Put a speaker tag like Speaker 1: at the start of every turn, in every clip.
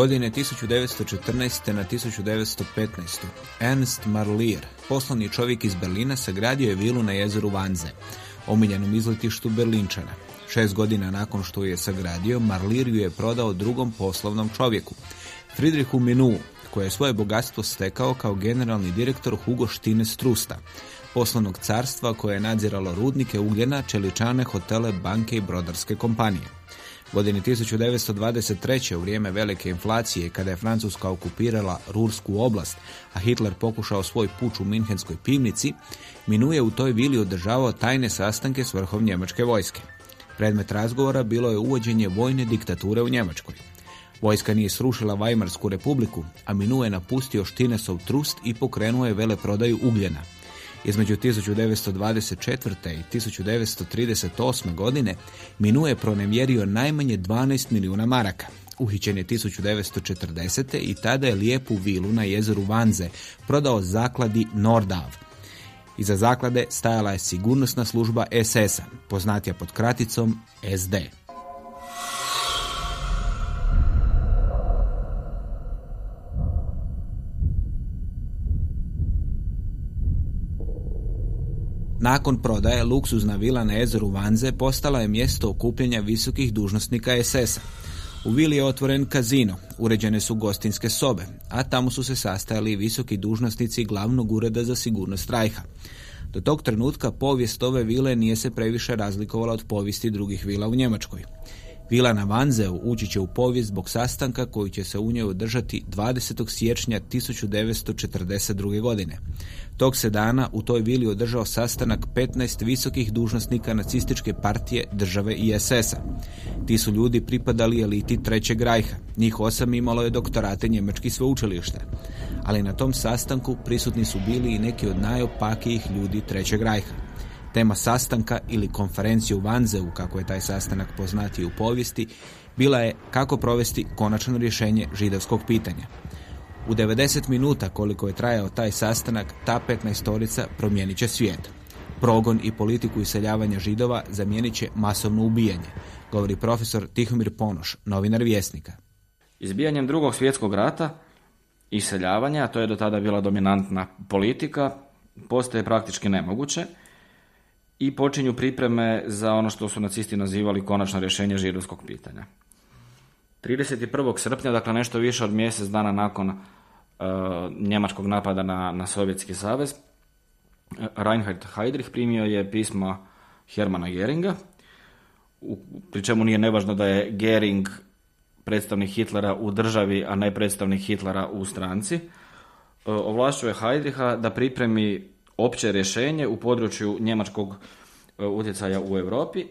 Speaker 1: Godine 1914. na 1915. Ernst Marlier, poslovni čovjek iz Berlina, sagradio je vilu na jezeru Vanze, omiljenom izletištu Berlinčana. Šest godina nakon što je sagradio, Marlier ju je prodao drugom poslovnom čovjeku, Friedrichu Minu, koje je svoje bogatstvo stekao kao generalni direktor Hugo Štine Strusta, poslovnog carstva koje je nadziralo rudnike ugljena, čeličane, hotele, banke i brodarske kompanije. Godine 1923. u vrijeme velike inflacije kada je Francuska okupirala Rursku oblast, a Hitler pokušao svoj puč u Minhenskoj pivnici, Minuje u toj vili održavao tajne sastanke s vrhom njemačke vojske. Predmet razgovora bilo je uvođenje vojne diktature u Njemačkoj. Vojska nije srušila Vajmarsku republiku, a Minu je napustio Štinesov trust i pokrenuo je veleprodaju ugljena. Između 1924. i 1938. godine Minu je pronevjerio najmanje 12 milijuna maraka. Uhićen je 1940. i tada je lijepu vilu na jezeru Vanze prodao zakladi Nordav. Iza zaklade stajala je sigurnosna služba SS-a, poznatija pod kraticom SD. Nakon prodaje, luksuzna vila na jezeru Vanze postala je mjesto okupljenja visokih dužnosnika SS-a. U vili je otvoren kazino, uređene su gostinske sobe, a tamo su se sastajali visoki dužnosnici glavnog ureda za sigurnost Rajha. Do tog trenutka povijest ove vile nije se previše razlikovala od povijesti drugih vila u Njemačkoj. Vila na Vanzeu ući će u povijest zbog sastanka koji će se u njoj održati 20. siječnja 1942. godine. Tog se dana u toj vili održao sastanak 15 visokih dužnosnika nacističke partije, države i SS-a. Ti su ljudi pripadali eliti Trećeg rajha. Njih osam imalo je doktorate njemačkih sveučilišta. Ali na tom sastanku prisutni su bili i neki od najopakijih ljudi Trećeg rajha. Tema sastanka ili konferencije u Vanzeu, kako je taj sastanak poznati u povijesti, bila je kako provesti konačno rješenje židovskog pitanja. U 90 minuta koliko je trajao taj sastanak, ta 15 storica promijenit će svijet. Progon i politiku iseljavanja židova zamijenit će masovno ubijanje, govori profesor Tihomir Ponoš, novinar Vjesnika.
Speaker 2: Izbijanjem drugog svjetskog rata, iseljavanja, a to je do tada bila dominantna politika, postaje praktički nemoguće i počinju pripreme za ono što su nacisti nazivali konačno rješenje židovskog pitanja. 31. srpnja, dakle nešto više od mjesec dana nakon uh, njemačkog napada na, na Sovjetski savez, Reinhard Heydrich primio je pismo Hermana Geringa, u, pri čemu nije nevažno da je Gering predstavnik Hitlera u državi, a ne predstavnik Hitlera u stranci. Uh, ovlašćuje Heydricha da pripremi opće rješenje u području njemačkog e, utjecaja u Europi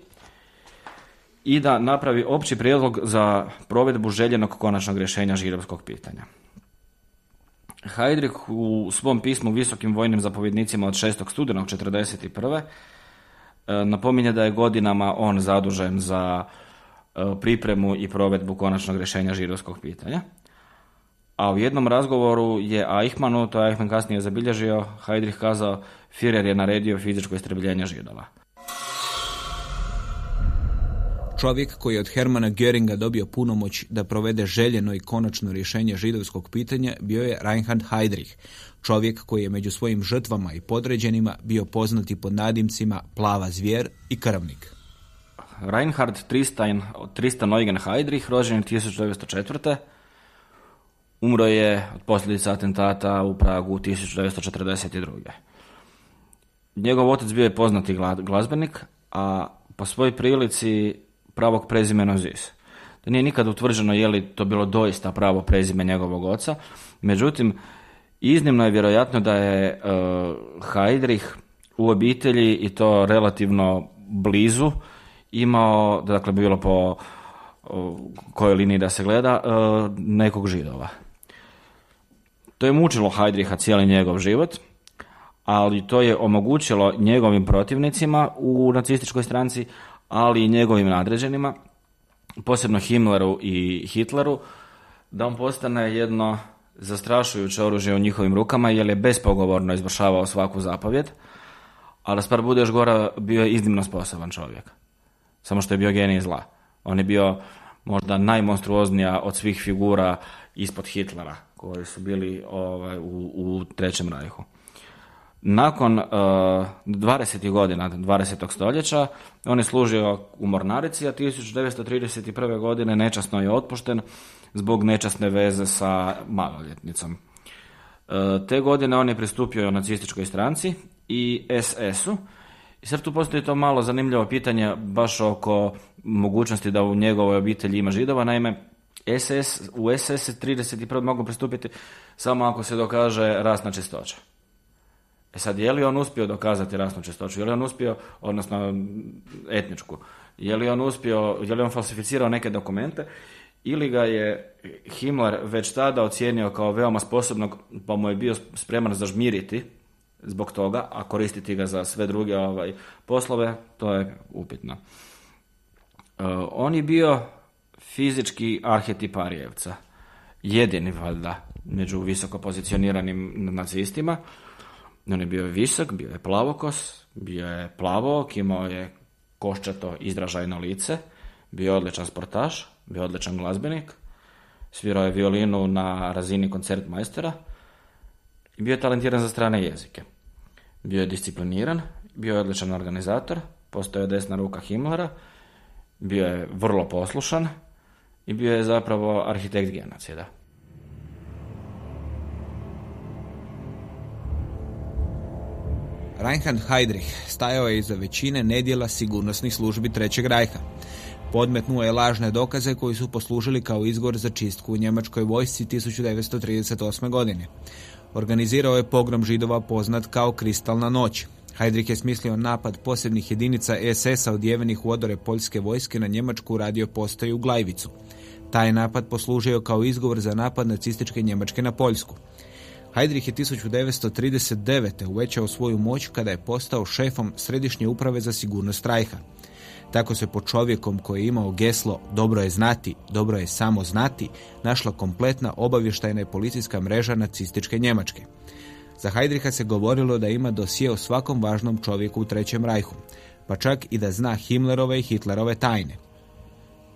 Speaker 2: i da napravi opći prijedlog za provedbu željenog konačnog rješenja židovskog pitanja. Heydrich u svom pismu visokim vojnim zapovjednicima od 6. studenog 1941. E, napominje da je godinama on zadužen za e, pripremu i provedbu konačnog rješenja židovskog pitanja. A u jednom razgovoru je Eichmannu, to je Eichmann kasnije zabilježio, Heydrich kazao, Führer je naredio fizičko istrebljenje židova.
Speaker 1: Čovjek koji je od Hermana Göringa dobio punomoć da provede željeno i konačno rješenje židovskog pitanja bio je Reinhard Heydrich, čovjek koji je među svojim žrtvama i podređenima bio poznati pod nadimcima Plava zvijer i Krvnik.
Speaker 2: Reinhard Tristan, Tristan Eugen Heydrich, rođen je 1904. Umro je od posljedica atentata u Pragu 1942. Njegov otac bio je poznati glazbenik, a po svojoj prilici pravog prezimena Zis. Da nije nikad utvrđeno je li to bilo doista pravo prezime njegovog oca. Međutim, iznimno je vjerojatno da je uh, Heidrich u obitelji i to relativno blizu imao, dakle bilo po kojoj liniji da se gleda, uh, nekog židova. To je mučilo Heidricha cijeli njegov život, ali to je omogućilo njegovim protivnicima u nacističkoj stranci, ali i njegovim nadređenima, posebno Himmleru i Hitleru, da on postane jedno zastrašujuće oružje u njihovim rukama, jer je bespogovorno izvršavao svaku zapovjed, ali da bude još gora, bio je iznimno sposoban čovjek. Samo što je bio genij zla. On je bio možda najmonstruoznija od svih figura ispod Hitlera, koji su bili ovaj, u, u Trećem rajhu. Nakon uh, 20. godina 20. stoljeća on je služio u Mornarici, a 1931. godine nečasno je otpušten zbog nečasne veze sa maloljetnicom. Uh, te godine on je pristupio nacističkoj stranci i SS-u i sad tu postoji to malo zanimljivo pitanje baš oko mogućnosti da u njegovoj obitelji ima židova. Naime, SS, u SS 31. mogu pristupiti samo ako se dokaže rasna čistoća. E sad, je li on uspio dokazati rasnu čistoću? Je li on uspio, odnosno etničku? Je li on uspio, je li on falsificirao neke dokumente? Ili ga je Himmler već tada ocijenio kao veoma sposobnog, pa mu je bio spreman zažmiriti zbog toga, a koristiti ga za sve druge ovaj, poslove, to je upitno. Uh, on je bio fizički arhetip Arijevca. Jedini, valjda, među visoko pozicioniranim nacistima. On je bio visok, bio je plavokos, bio je plavok, imao je koščato izražajno lice, bio je odličan sportaš, bio je odličan glazbenik, svirao je violinu na razini koncertmajstera i bio je talentiran za strane jezike. Bio je discipliniran, bio je odličan organizator, postoje desna ruka Himmlera, bio je vrlo poslušan i bio je zapravo arhitekt genocida.
Speaker 1: Reinhard Heydrich stajao je iza većine nedjela sigurnosnih službi Trećeg rajha. Podmetnuo je lažne dokaze koji su poslužili kao izgor za čistku u njemačkoj vojsci 1938. godine. Organizirao je pogrom židova poznat kao Kristalna noć. Heydrich je smislio napad posebnih jedinica SS-a odjevenih u odore poljske vojske na njemačku radio postaju u Glajvicu. Taj napad poslužio kao izgovor za napad nacističke Njemačke na Poljsku. Heydrich je 1939. uvećao svoju moć kada je postao šefom Središnje uprave za sigurnost Rajha. Tako se po čovjekom koji je imao geslo dobro je znati, dobro je samo znati, našla kompletna obavještajna i policijska mreža nacističke Njemačke. Za Heidricha se govorilo da ima dosije o svakom važnom čovjeku u Trećem rajhu, pa čak i da zna Himmlerove i Hitlerove tajne.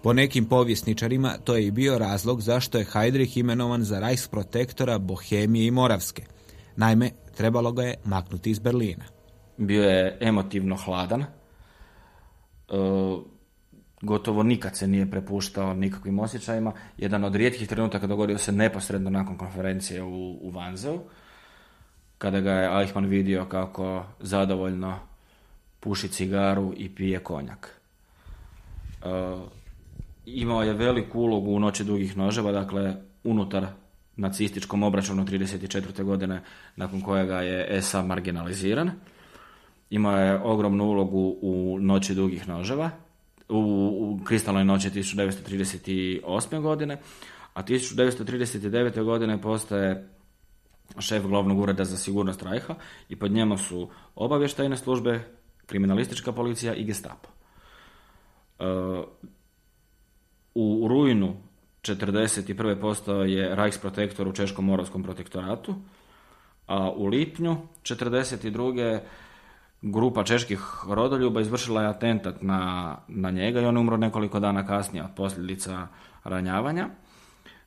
Speaker 1: Po nekim povjesničarima to je i bio razlog zašto je Heidrich imenovan za Reichsprotektora Bohemije i Moravske. Naime, trebalo ga je maknuti iz Berlina.
Speaker 2: Bio je emotivno hladan, e, gotovo nikad se nije prepuštao nikakvim osjećajima. Jedan od rijetkih trenutaka dogodio se neposredno nakon konferencije u, u Vanzeu, kada ga je Eichmann vidio kako zadovoljno puši cigaru i pije konjak. E, imao je veliku ulogu u noći dugih noževa, dakle unutar nacističkom obračunu 34. godine nakon kojega je SA marginaliziran. Imao je ogromnu ulogu u noći dugih noževa, u, u kristalnoj noći 1938. godine, a 1939. godine postaje šef glavnog ureda za sigurnost Rajha i pod njemu su obavještajne službe, kriminalistička policija i gestapo. E, rujnu 41. postao je Reichsprotektor u Češkom moravskom protektoratu, a u lipnju 42. grupa čeških rodoljuba izvršila je atentat na, na njega i on je umro nekoliko dana kasnije od posljedica ranjavanja.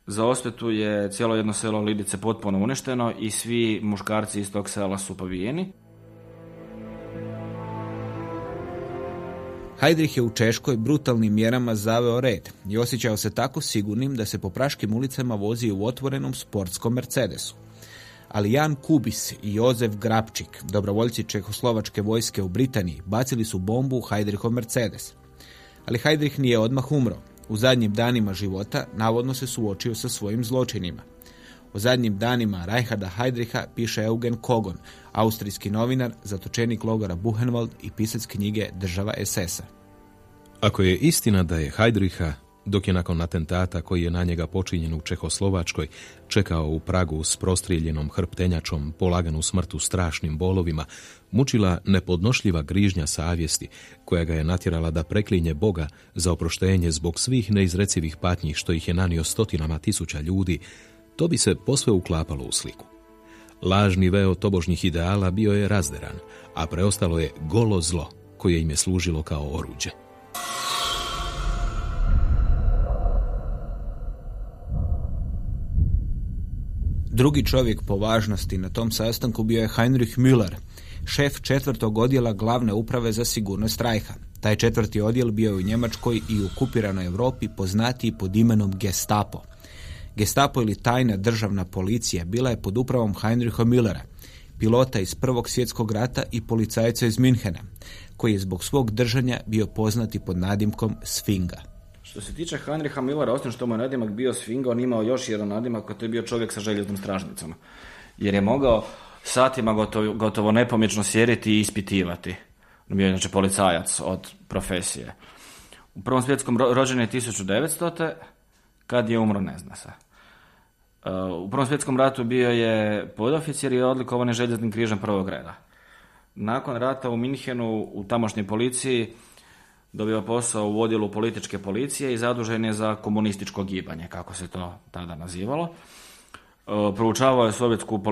Speaker 2: Za osvetu je cijelo jedno selo Lidice potpuno uništeno i svi muškarci iz tog sela su pobijeni.
Speaker 1: Heidrich je u Češkoj brutalnim mjerama zaveo red i osjećao se tako sigurnim da se po praškim ulicama vozi u otvorenom sportskom Mercedesu. Ali Jan Kubis i Jozef Grabčik, dobrovoljci Čehoslovačke vojske u Britaniji, bacili su bombu u Heidrichov Mercedes. Ali Heidrich nije odmah umro. U zadnjim danima života navodno se suočio sa svojim zločinima. O zadnjim danima Reinharda Heidricha piše Eugen Kogon, austrijski novinar, zatočenik logora Buchenwald i pisac knjige Država SS-a.
Speaker 3: Ako je istina da je Heidricha, dok je nakon atentata koji je na njega počinjen u Čehoslovačkoj, čekao u Pragu s prostrijeljenom hrptenjačom, polaganu smrtu strašnim bolovima, mučila nepodnošljiva grižnja savjesti, koja ga je natjerala da preklinje Boga za oproštenje zbog svih neizrecivih patnji što ih je nanio stotinama tisuća ljudi, to bi se posve uklapalo u sliku. Lažni veo tobožnjih ideala bio je razderan, a preostalo je golo zlo koje im je služilo kao oruđe.
Speaker 1: Drugi čovjek po važnosti na tom sastanku bio je Heinrich Müller, šef četvrtog odjela glavne uprave za sigurnost Rajha. Taj četvrti odjel bio je u Njemačkoj i u okupiranoj Europi poznatiji pod imenom Gestapo – Gestapo ili tajna državna policija bila je pod upravom Heinricha Millera, pilota iz Prvog svjetskog rata i policajca iz Minhena, koji je zbog svog držanja bio poznati pod nadimkom Sfinga.
Speaker 2: Što se tiče Heinricha Millera, osim što mu je nadimak bio Sfinga, on imao još jedan nadimak, a to je bio čovjek sa željeznom stražnicom. Jer je mogao satima gotovo, gotovo nepomječno sjediti i ispitivati. On bio znači policajac od profesije. U Prvom svjetskom rođen je 1900. Kad je umro, ne zna se. U Prvom svjetskom ratu bio je podoficir i odlikovan je željeznim križem prvog reda. Nakon rata u Minhenu u tamošnjoj policiji dobio posao u odjelu političke policije i zadužen je za komunističko gibanje, kako se to tada nazivalo. E, proučavao je sovjetsku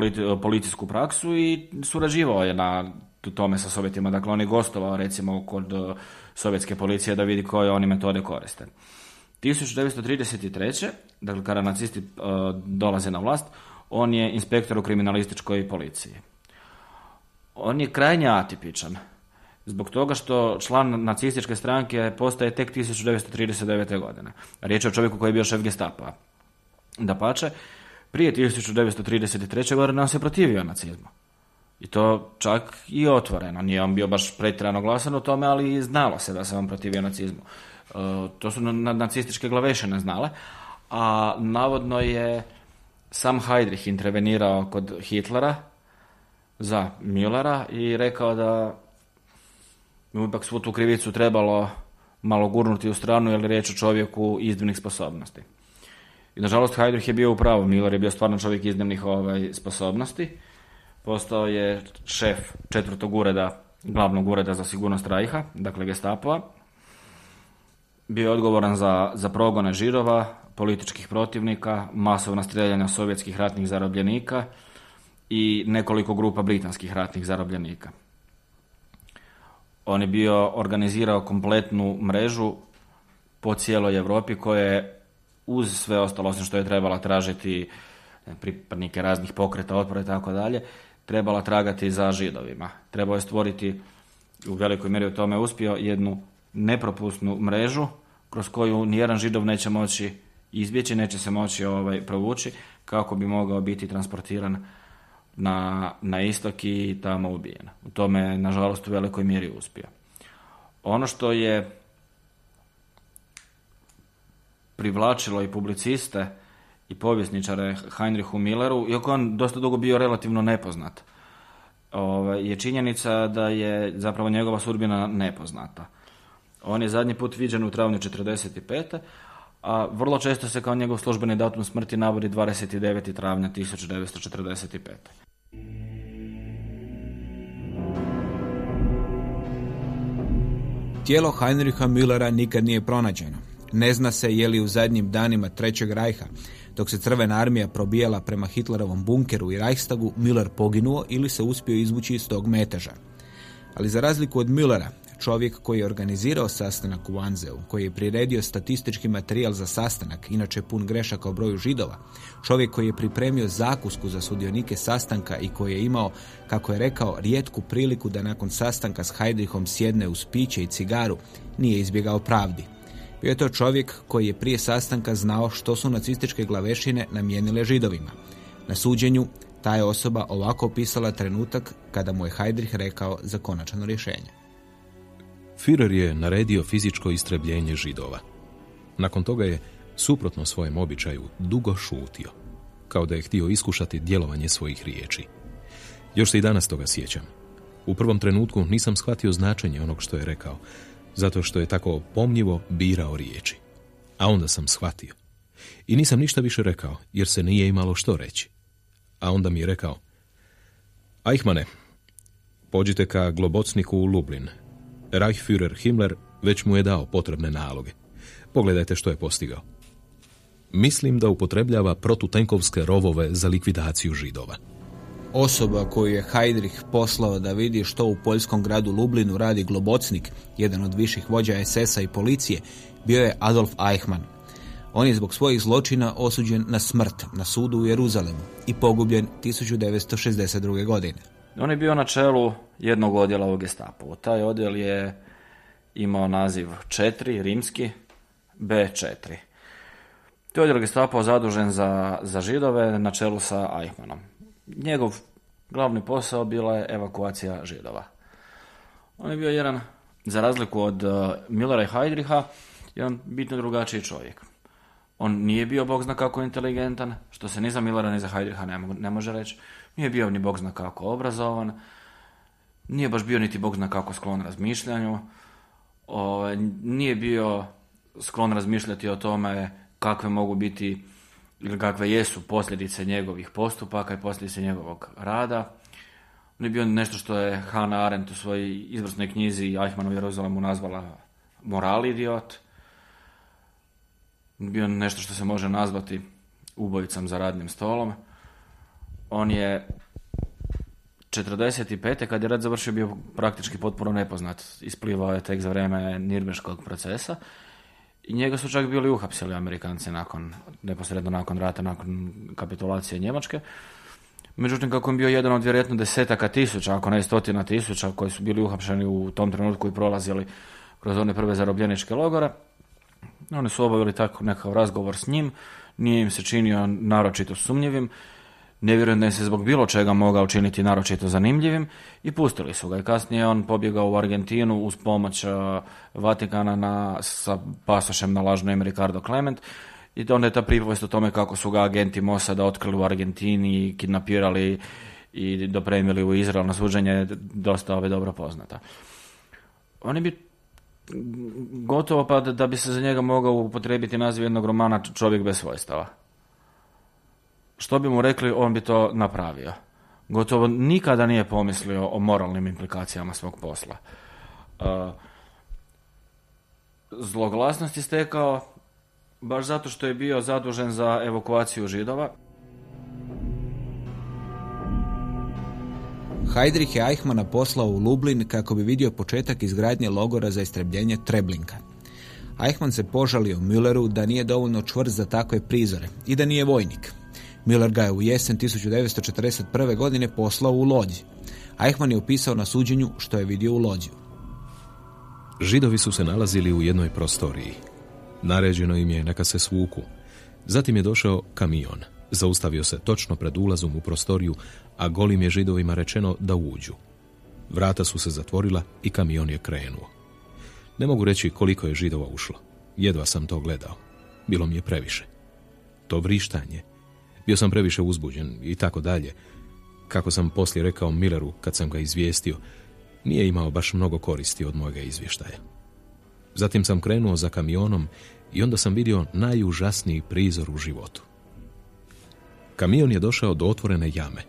Speaker 2: policijsku praksu i surađivao je na tome sa Sovjetima. Dakle, on je gostovao recimo kod e, sovjetske policije da vidi koje oni metode koriste. 1933. dakle kada nacisti uh, dolaze na vlast, on je inspektor u kriminalističkoj policiji. On je krajnje atipičan, zbog toga što član nacističke stranke postaje tek 1939. godine. Riječ je o čovjeku koji je bio šef gestapa. Da pače, prije 1933. godine on se protivio nacizmu. I to čak i otvoreno. Nije on bio baš pretjerano glasan u tome, ali znalo se da se on protivio nacizmu. E, to su nacističke glavešene znale, a navodno je sam Heidrich intervenirao kod Hitlera za Müllera i rekao da mu ipak svu tu krivicu trebalo malo gurnuti u stranu jer je riječ o čovjeku iznimnih sposobnosti. I nažalost Heidrich je bio u pravu, Müller je bio stvarno čovjek iznimnih ovaj, sposobnosti. Postao je šef četvrtog ureda, glavnog ureda za sigurnost Rajha, dakle Gestapova bio je odgovoran za, za progone žirova, političkih protivnika, masovna streljanja sovjetskih ratnih zarobljenika i nekoliko grupa britanskih ratnih zarobljenika. On je bio organizirao kompletnu mrežu po cijeloj Europi koja je uz sve ostalo, osim što je trebala tražiti pripadnike raznih pokreta, otpora i tako dalje, trebala tragati za židovima. Trebao je stvoriti, u velikoj mjeri u tome uspio, jednu nepropusnu mrežu kroz koju nijedan židov neće moći izbjeći, neće se moći ovaj, provući kako bi mogao biti transportiran na, na istok i tamo ubijen. U tome nažalost u velikoj mjeri uspio. Ono što je privlačilo i publiciste i povjesničare Heinrichu Milleru, iako on dosta dugo bio relativno nepoznat, ovaj, je činjenica da je zapravo njegova sudbina nepoznata. On je zadnji put viđen u travnju 45. A vrlo često se kao njegov službeni datum smrti navodi 29. travnja 1945.
Speaker 1: Tijelo Heinricha Müllera nikad nije pronađeno. Ne zna se je li u zadnjim danima Trećeg rajha, dok se crvena armija probijala prema Hitlerovom bunkeru i Reichstagu, Müller poginuo ili se uspio izvući iz tog meteža. Ali za razliku od Müllera, čovjek koji je organizirao sastanak u Anzeu, koji je priredio statistički materijal za sastanak, inače pun grešaka o broju židova, čovjek koji je pripremio zakusku za sudionike sastanka i koji je imao, kako je rekao, rijetku priliku da nakon sastanka s Heidrichom sjedne uz piće i cigaru, nije izbjegao pravdi. Bio je to čovjek koji je prije sastanka znao što su nacističke glavešine namijenile židovima. Na suđenju ta je osoba ovako opisala trenutak kada mu je Heidrich rekao za konačno rješenje.
Speaker 3: Führer je naredio fizičko istrebljenje židova. Nakon toga je, suprotno svojem običaju, dugo šutio, kao da je htio iskušati djelovanje svojih riječi. Još se i danas toga sjećam. U prvom trenutku nisam shvatio značenje onog što je rekao, zato što je tako pomnjivo birao riječi. A onda sam shvatio. I nisam ništa više rekao, jer se nije imalo što reći. A onda mi je rekao, Eichmane, pođite ka globocniku u Lublin. Reichführer Himmler već mu je dao potrebne naloge. Pogledajte što je postigao. Mislim da upotrebljava protutenkovske rovove za likvidaciju židova.
Speaker 1: Osoba koju je Heidrich poslao da vidi što u poljskom gradu Lublinu radi Globocnik, jedan od viših vođa SS-a i policije, bio je Adolf Eichmann. On je zbog svojih zločina osuđen na smrt na sudu u Jeruzalemu i pogubljen 1962. godine.
Speaker 2: On je bio na čelu jednog odjela u gestapu. Taj odjel je imao naziv 4, rimski, B4. To je odjel gestapo zadužen za, za židove na čelu sa Eichmannom. Njegov glavni posao bila je evakuacija židova. On je bio jedan, za razliku od uh, Millera i Heidricha, jedan bitno drugačiji čovjek. On nije bio bog zna kako inteligentan, što se ni za Millera ni za Heidricha ne, ne može reći. Nije bio ni bog zna kako obrazovan, nije baš bio niti bog zna kako sklon razmišljanju, o, nije bio sklon razmišljati o tome kakve mogu biti ili kakve jesu posljedice njegovih postupaka i posljedice njegovog rada. On je bio nešto što je Hannah Arendt u svojoj izvrsnoj knjizi Eichmann u Jeruzalemu nazvala moral idiot. Bio nešto što se može nazvati ubojicom za radnim stolom. On je 45. kad je rat završio bio praktički potpuno nepoznat. Isplivao je tek za vrijeme Nirnberškog procesa. I njega su čak bili uhapsili Amerikanci nakon, neposredno nakon rata, nakon kapitulacije Njemačke. Međutim, kako je bio jedan od vjerojatno desetaka tisuća, ako ne stotina tisuća, koji su bili uhapšeni u tom trenutku i prolazili kroz one prve zarobljeničke logore, oni su obavili tako nekakav razgovor s njim, nije im se činio naročito sumnjivim, ne vjerujem da je se zbog bilo čega mogao učiniti naročito zanimljivim i pustili su ga. I kasnije on pobjegao u Argentinu uz pomoć uh, Vatikana na, sa pasošem na lažno ime Ricardo Clement i onda je ta pripovest o tome kako su ga agenti Mossada otkrili u Argentini, kidnapirali i dopremili u Izrael na suđenje dosta ove dobro poznata. Oni bi gotovo pa da bi se za njega mogao upotrebiti naziv jednog romana Čovjek bez svojstava što bi mu rekli, on bi to napravio. Gotovo nikada nije pomislio o moralnim implikacijama svog posla. Uh, zloglasnost je stekao baš zato što je bio zadužen za evakuaciju židova.
Speaker 1: Heidrich je Eichmana poslao u Lublin kako bi vidio početak izgradnje logora za istrebljenje Treblinka. Eichmann se požalio Mülleru da nije dovoljno čvrst za takve prizore i da nije vojnik. Miller ga je u jesen 1941. godine poslao u Lođi. Eichmann je opisao na suđenju što je vidio u Lođu.
Speaker 3: Židovi su se nalazili u jednoj prostoriji. Naređeno im je neka se svuku. Zatim je došao kamion. Zaustavio se točno pred ulazom u prostoriju, a golim je židovima rečeno da uđu. Vrata su se zatvorila i kamion je krenuo. Ne mogu reći koliko je židova ušlo. Jedva sam to gledao. Bilo mi je previše. To vrištanje, bio sam previše uzbuđen i tako dalje. Kako sam poslije rekao Milleru kad sam ga izvijestio, nije imao baš mnogo koristi od mojega izvještaja. Zatim sam krenuo za kamionom i onda sam vidio najužasniji prizor u životu. Kamion je došao do otvorene jame.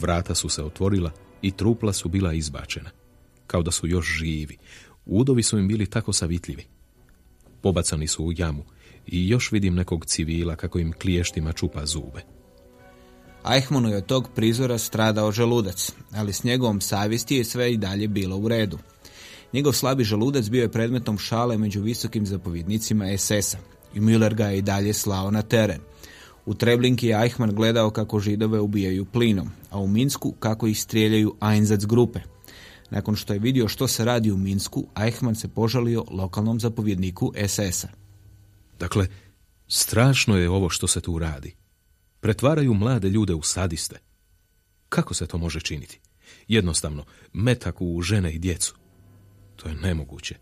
Speaker 3: Vrata su se otvorila i trupla su bila izbačena. Kao da su još živi. Udovi su im bili tako savitljivi. Pobacani su u jamu i još vidim nekog civila kako im kliještima čupa zube.
Speaker 1: Eichmannu je od tog prizora stradao želudac, ali s njegovom savjesti je sve i dalje bilo u redu. Njegov slabi želudac bio je predmetom šale među visokim zapovjednicima SS-a i Müller ga je i dalje slao na teren. U Treblinki je Eichmann gledao kako židove ubijaju plinom, a u Minsku kako ih strijeljaju Einsatz grupe. Nakon što je vidio što se radi u Minsku, Eichmann se požalio lokalnom zapovjedniku SS-a.
Speaker 3: Dakle, strašno je ovo što se tu radi. Pretvaraju mlade ljude u sadiste. Kako se to može činiti? Jednostavno, metak u žene i djecu. To je nemoguće.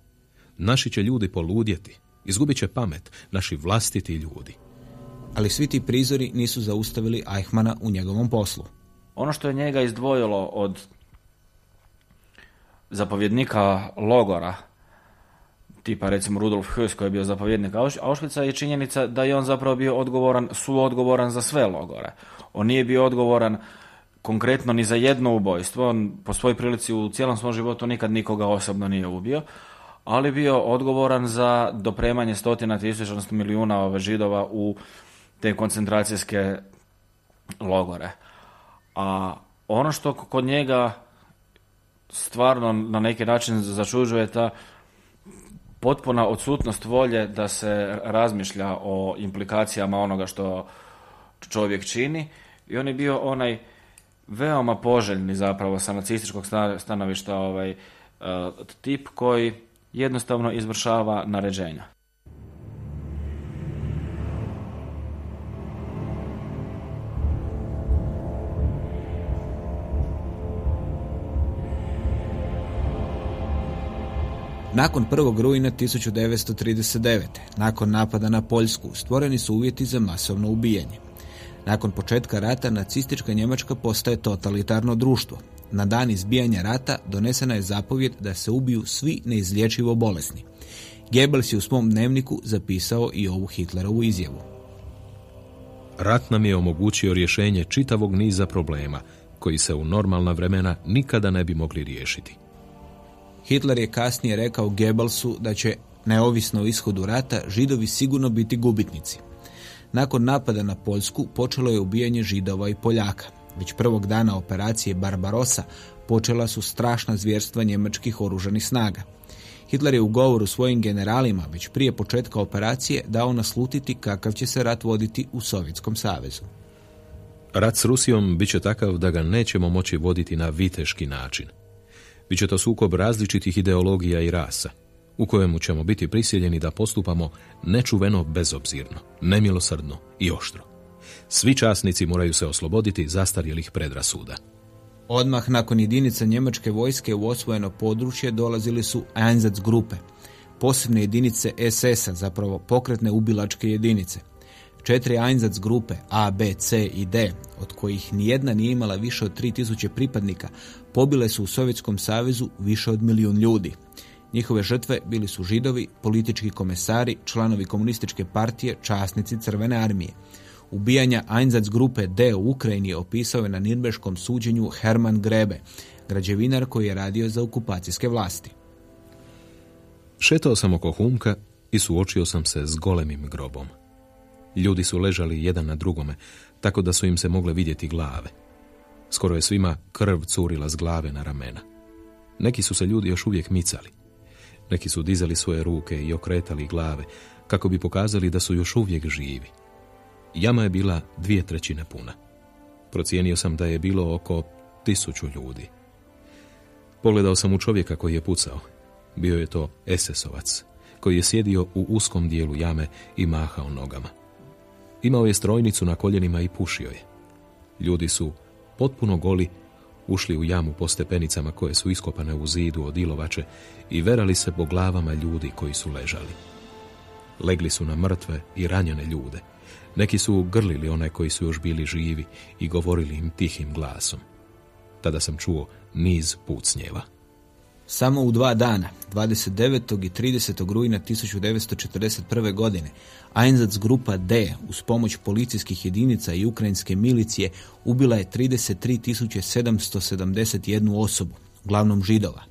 Speaker 3: Naši će ljudi poludjeti, izgubit će pamet, naši vlastiti ljudi.
Speaker 1: Ali svi ti prizori nisu zaustavili Eichmana u njegovom poslu.
Speaker 2: Ono što je njega izdvojilo od zapovjednika logora, tipa recimo Rudolf Höss koji je bio zapovjednik Auschwitza je činjenica da je on zapravo bio odgovoran, suodgovoran za sve logore. On nije bio odgovoran konkretno ni za jedno ubojstvo, on po svojoj prilici u cijelom svom životu nikad nikoga osobno nije ubio, ali bio odgovoran za dopremanje stotina tisuća, odnosno milijuna ove židova u te koncentracijske logore. A ono što kod njega stvarno na neki način začuđuje ta potpuna odsutnost volje da se razmišlja o implikacijama onoga što čovjek čini i on je bio onaj veoma poželjni zapravo sa nacističkog stanovišta ovaj, uh, tip koji jednostavno izvršava naređenja.
Speaker 1: Nakon 1. rujna 1939. nakon napada na Poljsku, stvoreni su uvjeti za masovno ubijanje. Nakon početka rata nacistička Njemačka postaje totalitarno društvo. Na dan izbijanja rata donesena je zapovjed da se ubiju svi neizlječivo bolesni. Goebbels je u svom dnevniku zapisao i ovu Hitlerovu izjavu.
Speaker 3: Rat nam je omogućio rješenje čitavog niza problema koji se u normalna vremena nikada ne bi mogli riješiti.
Speaker 1: Hitler je kasnije rekao Goebbelsu da će, neovisno o ishodu rata, židovi sigurno biti gubitnici. Nakon napada na Poljsku počelo je ubijanje židova i Poljaka. Već prvog dana operacije Barbarosa počela su strašna zvjerstva njemačkih oružanih snaga. Hitler je u govoru svojim generalima već prije početka operacije dao naslutiti kakav će se rat voditi u Sovjetskom savezu.
Speaker 3: Rat s Rusijom bit će takav da ga nećemo moći voditi na viteški način. Biće to sukob različitih ideologija i rasa, u kojemu ćemo biti prisiljeni da postupamo nečuveno bezobzirno, nemilosrdno i oštro. Svi časnici moraju se osloboditi zastarjelih predrasuda.
Speaker 1: Odmah nakon jedinica njemačke vojske u osvojeno područje dolazili su Einsatz grupe, posebne jedinice SS-a, zapravo pokretne ubilačke jedinice. Četiri Einsatz grupe A, B, C i D, od kojih nijedna nije imala više od 3000 pripadnika, pobile su u Sovjetskom savezu više od milijun ljudi. Njihove žrtve bili su židovi, politički komesari, članovi komunističke partije, časnici Crvene armije. Ubijanja Einsatz grupe D u Ukrajini opisao je na Nirnbeškom suđenju Herman Grebe, građevinar koji je radio za okupacijske vlasti.
Speaker 3: Šetao sam oko humka i suočio sam se s golemim grobom. Ljudi su ležali jedan na drugome, tako da su im se mogle vidjeti glave. Skoro je svima krv curila s glave na ramena. Neki su se ljudi još uvijek micali. Neki su dizali svoje ruke i okretali glave, kako bi pokazali da su još uvijek živi. Jama je bila dvije trećine puna. Procijenio sam da je bilo oko tisuću ljudi. Pogledao sam u čovjeka koji je pucao. Bio je to esesovac, koji je sjedio u uskom dijelu jame i mahao nogama. Imao je strojnicu na koljenima i pušio je. Ljudi su potpuno goli ušli u jamu po stepenicama koje su iskopane u zidu od ilovače i verali se po glavama ljudi koji su ležali. Legli su na mrtve i ranjene ljude. Neki su grlili one koji su još bili živi i govorili im tihim glasom. Tada sam čuo niz pucnjeva.
Speaker 1: Samo u dva dana, 29. i 30. rujna 1941. godine, Einsatz grupa D uz pomoć policijskih jedinica i ukrajinske milicije ubila je 33.771 osobu, uglavnom židova.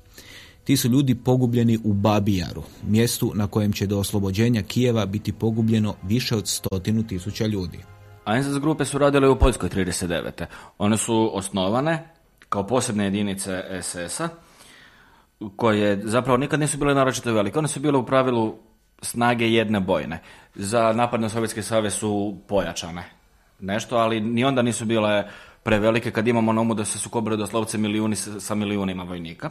Speaker 1: Ti su ljudi pogubljeni u Babijaru, mjestu na kojem će do oslobođenja Kijeva biti pogubljeno više od stotinu tisuća ljudi.
Speaker 2: Einsatz grupe su radile u Poljskoj 39. One su osnovane kao posebne jedinice SS-a, koje zapravo nikad nisu bile naročito velike. One su bile u pravilu snage jedne bojne. Za napad na Sovjetski savez su pojačane nešto, ali ni onda nisu bile prevelike kad imamo na umu da se sukobile doslovce milijuni sa milijunima vojnika.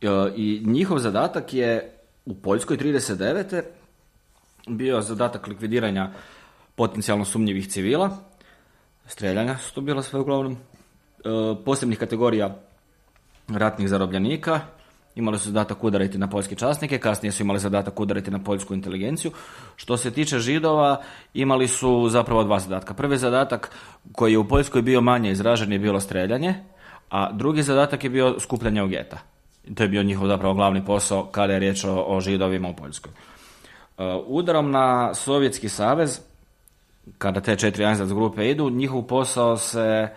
Speaker 2: E, I njihov zadatak je u Poljskoj 39. bio zadatak likvidiranja potencijalno sumnjivih civila, streljanja su to bila sve uglavnom, e, posebnih kategorija ratnih zarobljenika, imali su zadatak udariti na poljske časnike, kasnije su imali zadatak udariti na poljsku inteligenciju. Što se tiče židova, imali su zapravo dva zadatka. Prvi zadatak koji je u Poljskoj bio manje izražen je bilo streljanje, a drugi zadatak je bio skupljanje u geta. To je bio njihov zapravo glavni posao kada je riječ o, židovima u Poljskoj. Uh, udarom na Sovjetski savez, kada te četiri Einsatz grupe idu, njihov posao se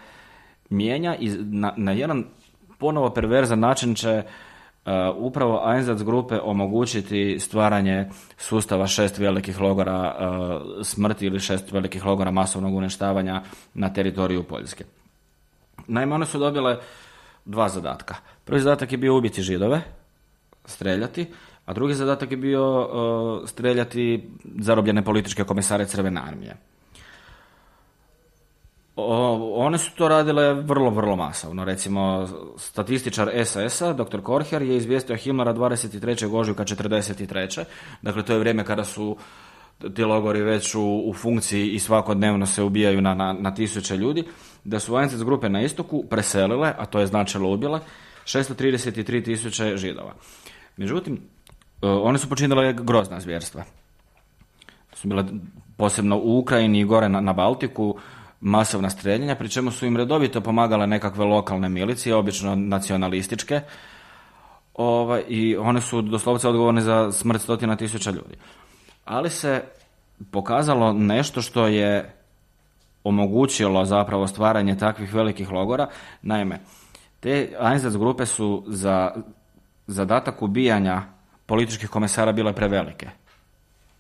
Speaker 2: mijenja i na, na jedan ponovo perverzan način će Uh, upravo Einsatz grupe omogućiti stvaranje sustava šest velikih logora uh, smrti ili šest velikih logora masovnog uništavanja na teritoriju Poljske. Naime, one su dobile dva zadatka. Prvi zadatak je bio ubiti židove, streljati, a drugi zadatak je bio uh, streljati zarobljene političke komisare Crvene armije. O, one su to radile vrlo, vrlo masovno. Recimo, statističar SS-a, dr. Korher, je izvijestio Himmlera 23. ožujka 43. Dakle, to je vrijeme kada su ti logori već u, u funkciji i svakodnevno se ubijaju na, na, na tisuće ljudi, da su Einsatz grupe na istoku preselile, a to je značilo ubile, 633 tisuće židova. Međutim, e, one su počinile grozna zvjerstva. Su bile posebno u Ukrajini i gore na, na Baltiku, masovna streljanja, pri čemu su im redovito pomagale nekakve lokalne milicije, obično nacionalističke, ovaj, i one su doslovce odgovorne za smrt stotina tisuća ljudi. Ali se pokazalo nešto što je omogućilo zapravo stvaranje takvih velikih logora. Naime, te Einsatz grupe su za zadatak ubijanja političkih komesara bile prevelike.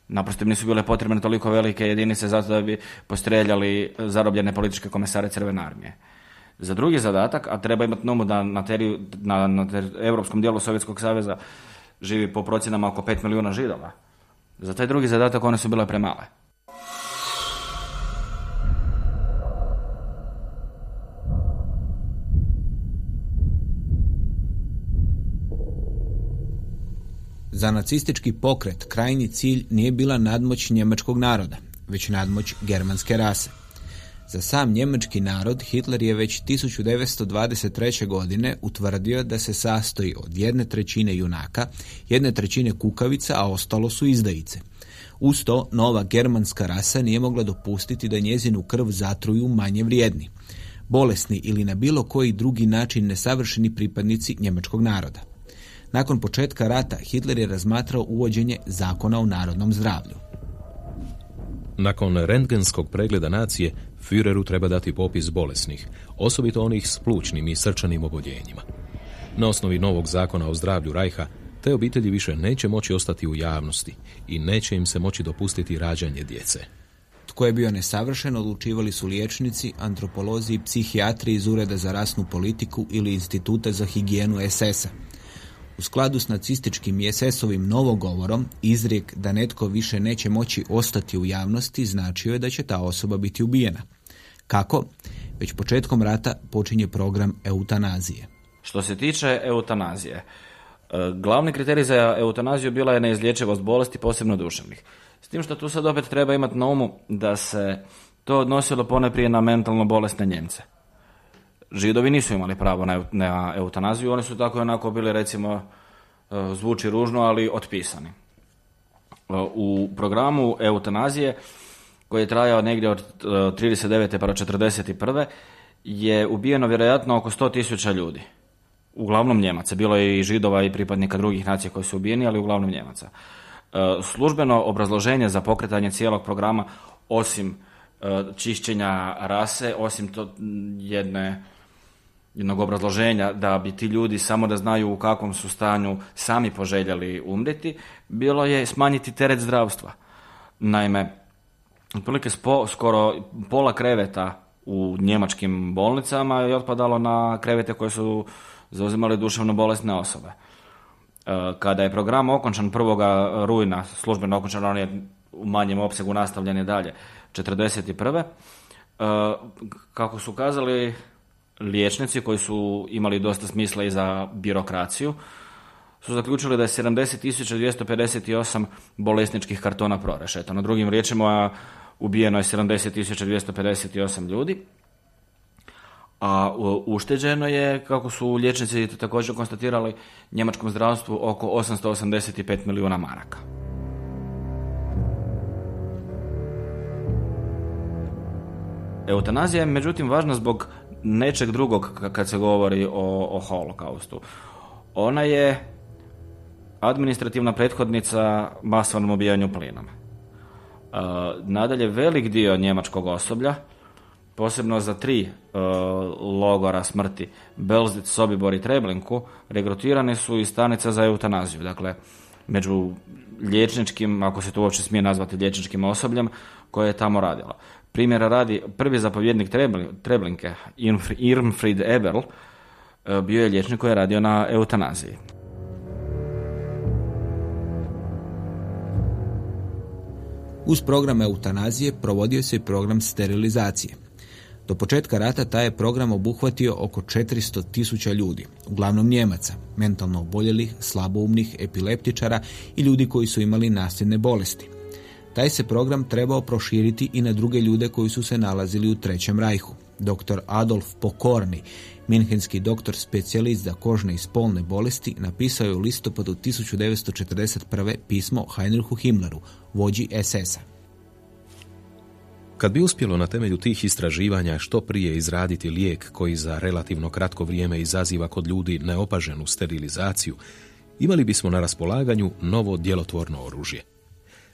Speaker 2: Naprosto nisu bile potrebne toliko velike jedinice zato da bi postreljali zarobljene političke komesare Crvene armije. Za drugi zadatak, a treba imati nomu da na, teriju, na, na europskom dijelu Sovjetskog saveza živi po procjenama oko 5 milijuna židova. Za taj drugi zadatak one su bile premale.
Speaker 1: Za nacistički pokret krajni cilj nije bila nadmoć njemačkog naroda, već nadmoć germanske rase. Za sam njemački narod Hitler je već 1923. godine utvrdio da se sastoji od jedne trećine junaka, jedne trećine kukavica, a ostalo su izdajice. Uz to, nova germanska rasa nije mogla dopustiti da njezinu krv zatruju manje vrijedni, bolesni ili na bilo koji drugi način nesavršeni pripadnici njemačkog naroda. Nakon početka rata Hitler je razmatrao uvođenje zakona o narodnom zdravlju.
Speaker 3: Nakon rentgenskog pregleda nacije, Führeru treba dati popis bolesnih, osobito onih s plućnim i srčanim oboljenjima. Na osnovi novog zakona o zdravlju Rajha, te obitelji više neće moći ostati u javnosti i neće im se moći dopustiti rađanje djece.
Speaker 1: Tko je bio nesavršen, odlučivali su liječnici, antropolozi i psihijatri iz Ureda za rasnu politiku ili Instituta za higijenu SS-a. U skladu s nacističkim i SS-ovim novogovorom, izrijek da netko više neće moći ostati u javnosti značio je da će ta osoba biti ubijena. Kako? Već početkom rata počinje program eutanazije.
Speaker 2: Što se tiče eutanazije, e, glavni kriterij za eutanaziju bila je neizlječivost bolesti, posebno duševnih. S tim što tu sad opet treba imati na umu da se to odnosilo poneprije na mentalno bolesne Njemce. Židovi nisu imali pravo na, na eutanaziju, oni su tako onako bili recimo, e, zvuči ružno, ali otpisani. E, u programu eutanazije, koji je trajao negdje od 39. E, pa do 41. je ubijeno vjerojatno oko 100.000 ljudi. Uglavnom Njemaca. Bilo je i židova i pripadnika drugih nacija koji su ubijeni, ali uglavnom Njemaca. Službeno obrazloženje za pokretanje cijelog programa, osim čišćenja rase, osim to jedne jednog obrazloženja da bi ti ljudi samo da znaju u kakvom su stanju sami poželjeli umreti, bilo je smanjiti teret zdravstva. Naime, otprilike skoro pola kreveta u njemačkim bolnicama je otpadalo na krevete koje su zauzimali duševno bolesne osobe. E, kada je program okončan 1. rujna, službeno okončan, on je u manjem opsegu nastavljen i dalje, 1941. E, kako su kazali liječnici koji su imali dosta smisla i za birokraciju, su zaključili da je 70.258 bolesničkih kartona prorešeta. Na drugim riječima ubijeno je 70.258 ljudi, a ušteđeno je, kako su liječnici također konstatirali, njemačkom zdravstvu oko 885 milijuna maraka. Eutanazija je međutim važna zbog nečeg drugog kad se govori o, o holokaustu. Ona je administrativna prethodnica masovnom ubijanju plinom. E, nadalje, velik dio njemačkog osoblja, posebno za tri e, logora smrti, Belzit, Sobibor i Treblinku, regrutirane su iz stanica za eutanaziju. Dakle, među liječničkim, ako se to uopće smije nazvati liječničkim osobljem, koje je tamo radilo. Primjera radi, prvi zapovjednik Treblinke, Irmfried Eberl, e, bio je liječnik koji je radio na eutanaziji.
Speaker 1: Uz program eutanazije provodio se i program sterilizacije. Do početka rata taj je program obuhvatio oko 400 tisuća ljudi, uglavnom Njemaca, mentalno oboljelih, slaboumnih, epileptičara i ljudi koji su imali nasljedne bolesti. Taj se program trebao proširiti i na druge ljude koji su se nalazili u Trećem rajhu. Dr. Adolf Pokorni, minhenski doktor specijalist za kožne i spolne bolesti, napisao je u listopadu 1941. pismo Heinrichu Himmleru, vođi SS-a.
Speaker 3: Kad bi uspjelo na temelju tih istraživanja što prije izraditi lijek koji za relativno kratko vrijeme izaziva kod ljudi neopaženu sterilizaciju, imali bismo na raspolaganju novo djelotvorno oružje.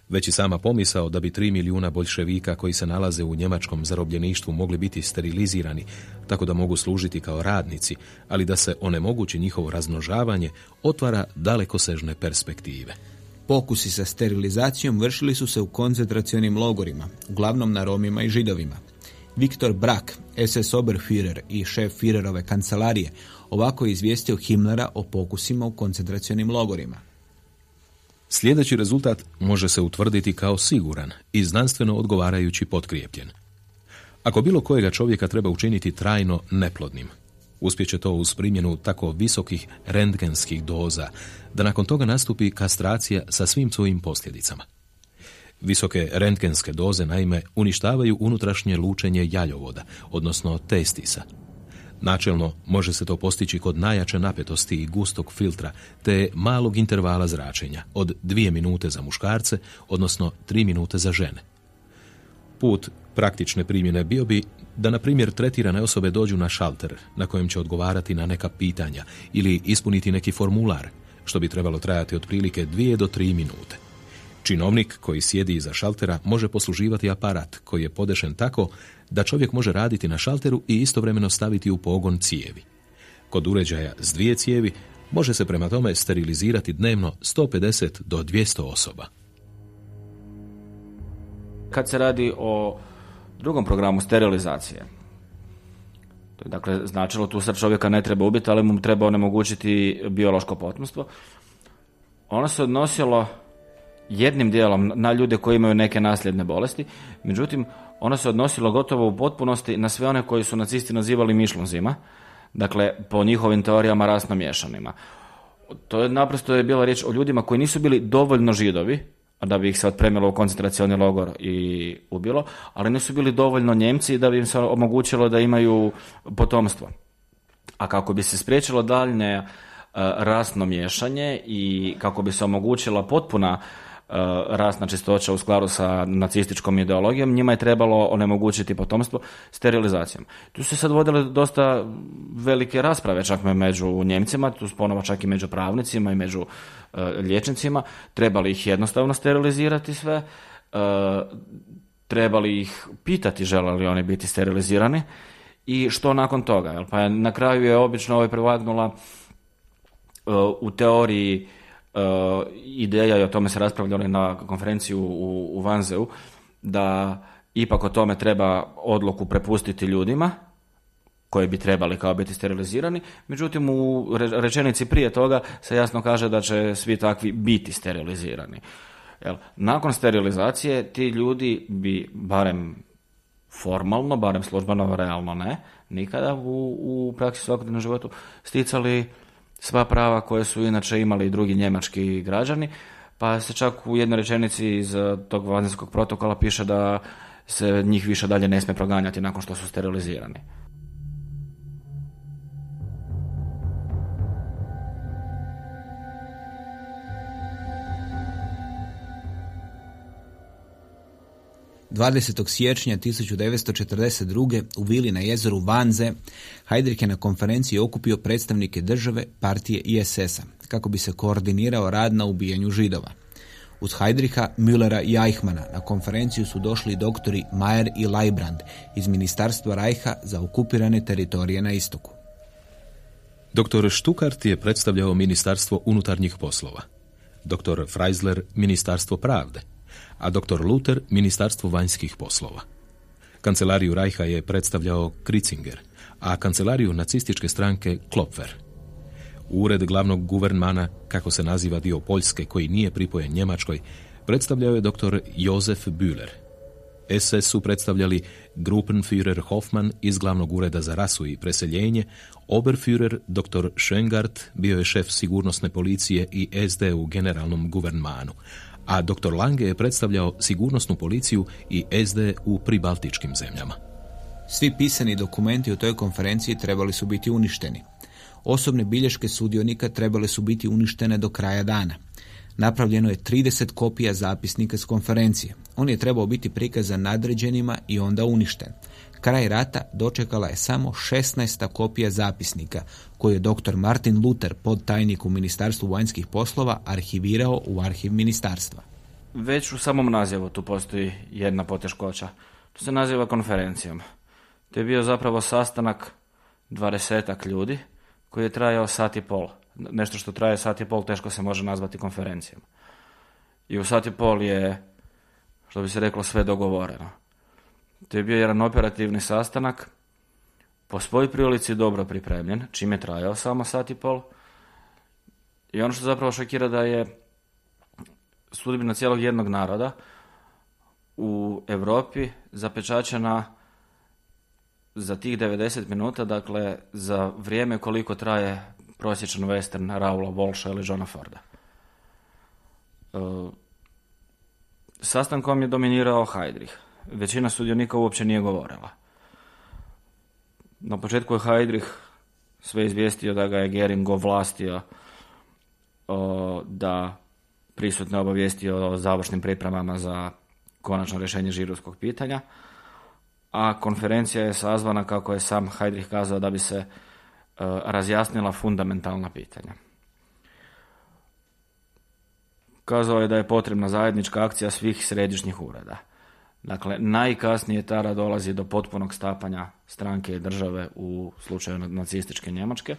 Speaker 3: Već i sama pomisao da bi tri milijuna boljševika koji se nalaze u njemačkom zarobljeništvu mogli biti sterilizirani, tako da mogu služiti kao radnici, ali da se onemogući njihovo razmnožavanje, otvara dalekosežne perspektive.
Speaker 1: Pokusi sa sterilizacijom vršili su se u koncentracionim logorima, uglavnom na Romima i Židovima. Viktor Brak, SS Oberführer i šef Führerove kancelarije, ovako je izvijestio Himmlera o pokusima u koncentracionim logorima.
Speaker 3: Sljedeći rezultat može se utvrditi kao siguran i znanstveno odgovarajući potkrijepljen. Ako bilo kojega čovjeka treba učiniti trajno neplodnim, uspjeće to uz primjenu tako visokih rentgenskih doza, da nakon toga nastupi kastracija sa svim svojim posljedicama. Visoke rentgenske doze naime uništavaju unutrašnje lučenje jaljovoda, odnosno testisa, Načelno može se to postići kod najjače napetosti i gustog filtra, te malog intervala zračenja, od dvije minute za muškarce, odnosno tri minute za žene. Put praktične primjene bio bi da, na primjer, tretirane osobe dođu na šalter na kojem će odgovarati na neka pitanja ili ispuniti neki formular, što bi trebalo trajati otprilike dvije do tri minute. Činovnik koji sjedi iza šaltera može posluživati aparat koji je podešen tako da čovjek može raditi na šalteru i istovremeno staviti u pogon cijevi. Kod uređaja s dvije cijevi može se prema tome sterilizirati dnevno 150 do 200 osoba.
Speaker 2: Kad se radi o drugom programu sterilizacije, to je dakle značilo tu sad čovjeka ne treba ubiti, ali mu treba onemogućiti biološko potomstvo, ono se odnosilo jednim dijelom na ljude koji imaju neke nasljedne bolesti, međutim ono se odnosilo gotovo u potpunosti na sve one koji su nacisti nazivali mišlunzima, dakle po njihovim teorijama rasno miješanima. To je naprosto je bila riječ o ljudima koji nisu bili dovoljno židovi, da bi ih se otpremilo u koncentracioni logor i ubilo, ali nisu bili dovoljno Njemci da bi im se omogućilo da imaju potomstvo. A kako bi se spriječilo daljnje rasno miješanje i kako bi se omogućila potpuna rasna čistoća u skladu sa nacističkom ideologijom, njima je trebalo onemogućiti potomstvo sterilizacijom. Tu su se sad vodile dosta velike rasprave čak među Njemcima, tu ponovo čak i među pravnicima i među uh, liječnicima. Trebali ih jednostavno sterilizirati sve, uh, trebali ih pitati žele li oni biti sterilizirani i što nakon toga. Pa na kraju je obično ovaj prevadnula u teoriji ideja i o tome se raspravljali na konferenciji u, u Vanzeu, da ipak o tome treba odluku prepustiti ljudima koji bi trebali kao biti sterilizirani, međutim u rečenici prije toga se jasno kaže da će svi takvi biti sterilizirani. Jel, nakon sterilizacije ti ljudi bi barem formalno, barem službeno, realno ne, nikada u, u praksi svakodnevnom životu sticali sva prava koje su inače imali i drugi njemački građani, pa se čak u jednoj rečenici iz tog vanjskog protokola piše da se njih više dalje ne smije proganjati nakon što su sterilizirani.
Speaker 1: 20. siječnja 1942. u Vili na jezeru Vanze, Heidrich je na konferenciji okupio predstavnike države, partije i SS-a, kako bi se koordinirao rad na ubijanju židova. Uz Heidricha, Müllera i Eichmana na konferenciju su došli doktori Mayer i Leibrand iz Ministarstva Reicha za okupirane teritorije na istoku.
Speaker 3: Dr. Štukart je predstavljao Ministarstvo unutarnjih poslova. Dr. Freisler Ministarstvo pravde a dr. Luther Ministarstvo vanjskih poslova. Kancelariju Rajha je predstavljao Kritzinger, a kancelariju nacističke stranke Klopfer. Ured glavnog guvernmana, kako se naziva dio Poljske koji nije pripojen Njemačkoj, predstavljao je dr. Josef Bühler. SS su predstavljali Gruppenführer Hoffmann iz glavnog ureda za rasu i preseljenje, Oberführer dr. Schengart bio je šef sigurnosne policije i SD u generalnom guvernmanu, a dr. Lange je predstavljao sigurnosnu policiju i SD u pribaltičkim zemljama.
Speaker 1: Svi pisani dokumenti u toj konferenciji trebali su biti uništeni. Osobne bilješke sudionika trebale su biti uništene do kraja dana. Napravljeno je 30 kopija zapisnika s konferencije. On je trebao biti prikazan nadređenima i onda uništen. Kraj rata dočekala je samo 16. kopija zapisnika koju je dr. Martin Luther, tajnik u Ministarstvu vanjskih poslova, arhivirao u arhiv ministarstva.
Speaker 2: Već u samom nazivu tu postoji jedna poteškoća. To se naziva konferencijom. To je bio zapravo sastanak dvadesetak ljudi koji je trajao sat i pol. Nešto što traje sat i pol teško se može nazvati konferencijom. I u sat i pol je, što bi se reklo, sve dogovoreno. To je bio jedan operativni sastanak, po svoj prilici dobro pripremljen, čime je trajao samo sat i pol. I ono što zapravo šokira da je sudbina cijelog jednog naroda u Europi zapečačena za tih 90 minuta, dakle za vrijeme koliko traje prosječan western Raula Walsha ili Johna Forda. E, sastankom je dominirao Heidrich većina sudionika uopće nije govorila. Na početku je Heidrich sve izvijestio da ga je Gering ovlastio o, da prisutno obavijestio o završnim pripremama za konačno rješenje židovskog pitanja, a konferencija je sazvana, kako je sam Heidrich kazao, da bi se e, razjasnila fundamentalna pitanja. Kazao je da je potrebna zajednička akcija svih središnjih ureda. Dakle, najkasnije tada dolazi do potpunog stapanja stranke i države u slučaju nacističke Njemačke.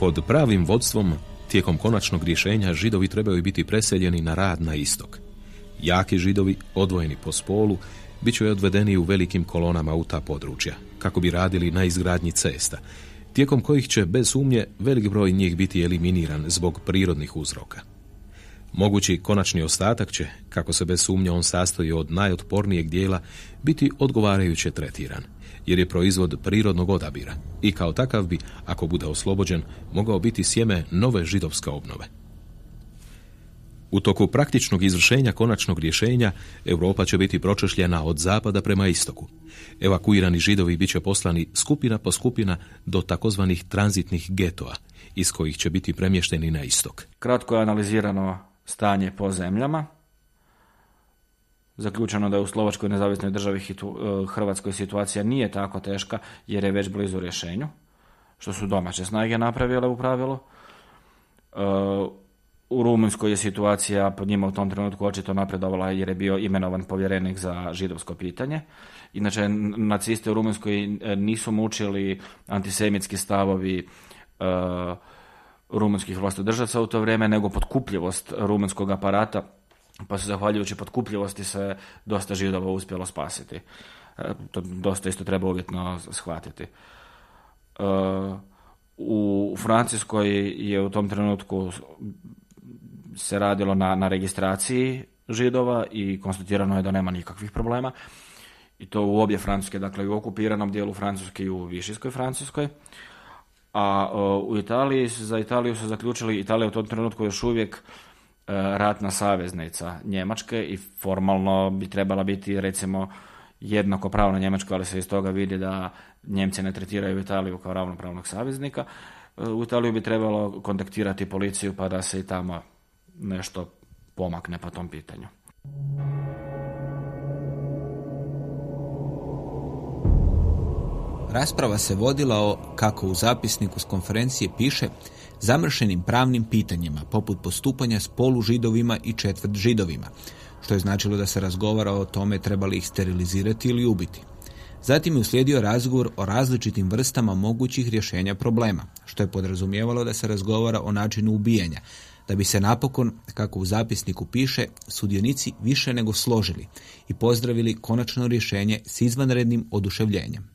Speaker 3: Pod pravim vodstvom, tijekom konačnog rješenja, židovi trebaju biti preseljeni na rad na istok. Jaki židovi, odvojeni po spolu, bit će odvedeni u velikim kolonama u ta područja, kako bi radili na izgradnji cesta, tijekom kojih će bez sumnje velik broj njih biti eliminiran zbog prirodnih uzroka. Mogući konačni ostatak će, kako se bez sumnje on sastoji od najotpornijeg dijela, biti odgovarajuće tretiran, jer je proizvod prirodnog odabira i kao takav bi, ako bude oslobođen, mogao biti sjeme nove židovske obnove. U toku praktičnog izvršenja konačnog rješenja Europa će biti pročešljena od zapada prema istoku. Evakuirani židovi bit će poslani skupina po skupina do takozvanih tranzitnih getova, iz kojih će biti premješteni na istok.
Speaker 2: Kratko je analizirano stanje po zemljama. Zaključeno da je u Slovačkoj nezavisnoj državi e, Hrvatskoj situacija nije tako teška jer je već blizu rješenju, što su domaće snage napravile u pravilu. U Rumunjskoj je situacija pod njima u tom trenutku očito napredovala jer je bio imenovan povjerenik za židovsko pitanje. Inače, naciste u Rumunjskoj e, nisu mučili antisemitski stavovi e, rumunskih vlastodržaca u to vrijeme, nego potkupljivost rumunskog aparata, pa se zahvaljujući potkupljivosti se dosta židova uspjelo spasiti. E, to dosta isto treba uvjetno shvatiti. E, u Francuskoj je u tom trenutku se radilo na, na registraciji židova i konstatirano je da nema nikakvih problema. I to u obje Francuske, dakle u okupiranom dijelu Francuske i u Višijskoj Francuskoj. A u Italiji, za Italiju su zaključili, Italija u tom trenutku još uvijek e, ratna saveznica Njemačke i formalno bi trebala biti recimo jednako pravna Njemačka, ali se iz toga vidi da Njemci ne tretiraju Italiju kao ravnopravnog saveznika. E, u Italiju bi trebalo kontaktirati policiju pa da se i tamo nešto pomakne po tom pitanju.
Speaker 1: Rasprava se vodila o, kako u zapisniku s konferencije piše, zamršenim pravnim pitanjima, poput postupanja s polužidovima i četvrt židovima, što je značilo da se razgovara o tome trebali ih sterilizirati ili ubiti. Zatim je uslijedio razgovor o različitim vrstama mogućih rješenja problema, što je podrazumijevalo da se razgovara o načinu ubijanja, da bi se napokon, kako u zapisniku piše, sudionici više nego složili i pozdravili konačno rješenje s izvanrednim oduševljenjem.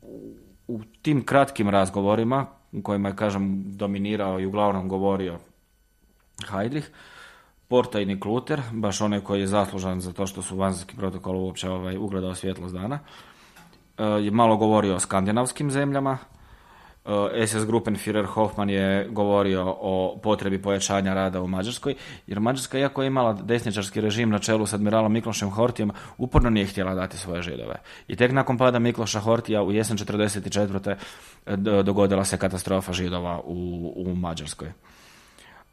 Speaker 2: U tim kratkim razgovorima, u kojima je, kažem, dominirao i uglavnom govorio Heidrich, portajni Kluter, baš onaj koji je zaslužan za to što su vanjski protokol uopće ovaj, ugledao svjetlost dana, e, je malo govorio o skandinavskim zemljama, SS Gruppenführer Hoffman je govorio o potrebi pojačanja rada u Mađarskoj, jer Mađarska, iako je imala desničarski režim na čelu s admiralom Miklošem Hortijem, uporno nije htjela dati svoje židove. I tek nakon pada Mikloša Hortija u jesen 1944. Eh, dogodila se katastrofa židova u, u Mađarskoj.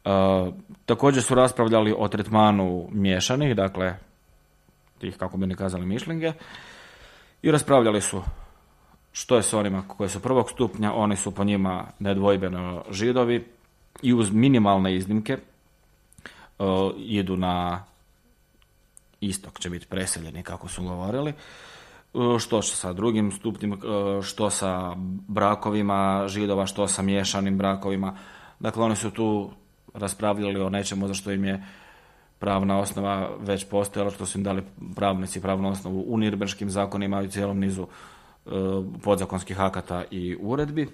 Speaker 2: Uh, također su raspravljali o tretmanu miješanih, dakle, tih, kako bi ne kazali, mišlinge, i raspravljali su što je s onima koji su prvog stupnja, oni su po njima nedvojbeno židovi i uz minimalne iznimke uh, idu na istok, će biti preseljeni kako su govorili. Uh, što sa drugim stupnjima, uh, što sa brakovima židova, što sa miješanim brakovima. Dakle, oni su tu raspravljali o nečemu za što im je pravna osnova već postojala, što su im dali pravnici pravnu osnovu u nirberškim zakonima i u cijelom nizu E, podzakonskih akata i uredbi. E,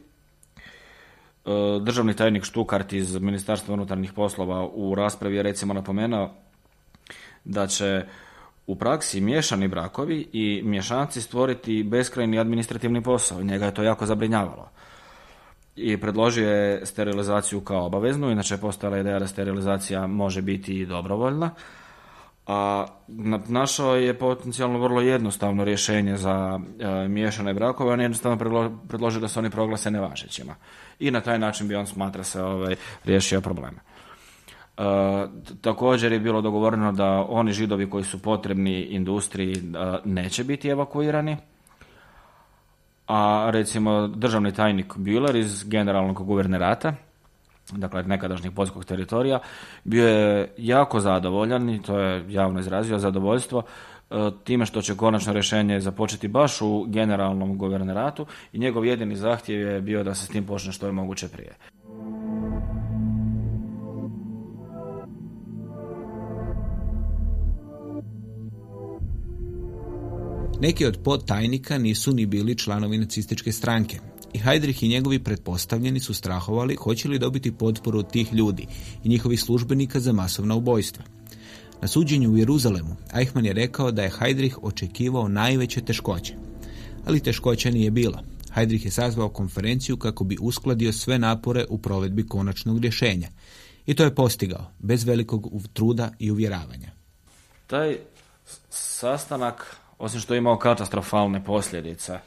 Speaker 2: državni tajnik Štukart iz Ministarstva unutarnjih poslova u raspravi je recimo napomenuo da će u praksi miješani brakovi i miješanci stvoriti beskrajni administrativni posao. Njega je to jako zabrinjavalo. I predložio je sterilizaciju kao obaveznu, inače je postojala ideja da sterilizacija može biti i dobrovoljna a našao je potencijalno vrlo jednostavno rješenje za e, miješane brakove, on je jednostavno predložio da se oni proglase nevažećima. I na taj način bi on smatra se ovaj, riješio probleme. E, također je bilo dogovoreno da oni židovi koji su potrebni industriji e, neće biti evakuirani, a recimo državni tajnik Bühler iz generalnog guvernerata dakle nekadašnjeg poljskog teritorija, bio je jako zadovoljan i to je javno izrazio zadovoljstvo e, time što će konačno rješenje započeti baš u generalnom guverneratu i njegov jedini zahtjev je bio da se s tim počne što je moguće prije.
Speaker 1: Neki od podtajnika nisu ni bili članovi nacističke stranke, i Heidrich i njegovi pretpostavljeni su strahovali hoće li dobiti potporu od tih ljudi i njihovih službenika za masovna ubojstva. Na suđenju u Jeruzalemu Eichmann je rekao da je Heidrich očekivao najveće teškoće. Ali teškoća nije bilo. Heidrich je sazvao konferenciju kako bi uskladio sve napore u provedbi konačnog rješenja. I to je postigao, bez velikog truda i uvjeravanja.
Speaker 2: Taj sastanak, osim što je imao katastrofalne posljedice,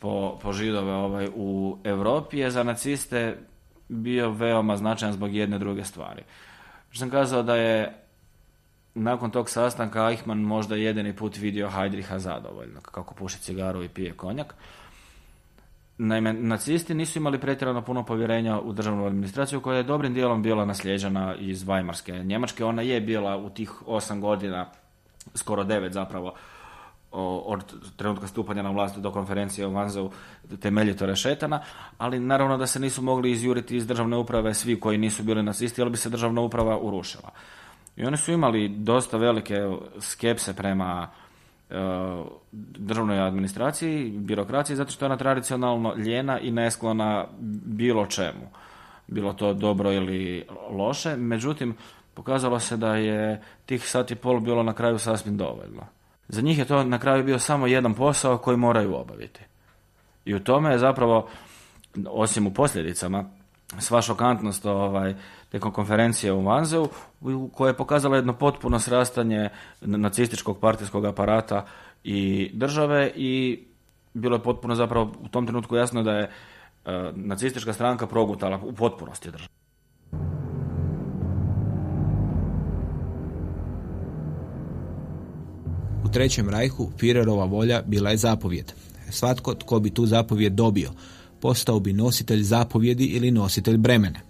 Speaker 2: po, po židove ovaj, u Europi je za naciste bio veoma značajan zbog jedne druge stvari. Što sam kazao da je nakon tog sastanka Eichmann možda jedini put vidio Heidricha zadovoljno, kako puši cigaru i pije konjak. Naime, nacisti nisu imali pretjerano puno povjerenja u državnu administraciju koja je dobrim dijelom bila naslijeđena iz Weimarske Njemačke. Ona je bila u tih osam godina, skoro devet zapravo, od trenutka stupanja na vlast do konferencije u Vanzeu temeljito rešetana, ali naravno da se nisu mogli izjuriti iz državne uprave svi koji nisu bili nacisti, ali bi se državna uprava urušila. I oni su imali dosta velike skepse prema e, državnoj administraciji, birokraciji, zato što je ona tradicionalno ljena i nesklona bilo čemu. Bilo to dobro ili loše, međutim, pokazalo se da je tih sat i pol bilo na kraju sasvim dovoljno. Za njih je to na kraju bio samo jedan posao koji moraju obaviti. I u tome je zapravo, osim u posljedicama, sva šokantnost ovaj, tijekom konferencije u Vanzeu, koja je pokazala jedno potpuno srastanje nacističkog partijskog aparata i države i bilo je potpuno zapravo u tom trenutku jasno da je e, nacistička stranka progutala u potpunosti državu.
Speaker 1: U Trećem rajhu Firerova volja bila je zapovjed. Svatko tko bi tu zapovjed dobio, postao bi nositelj zapovjedi ili nositelj bremena.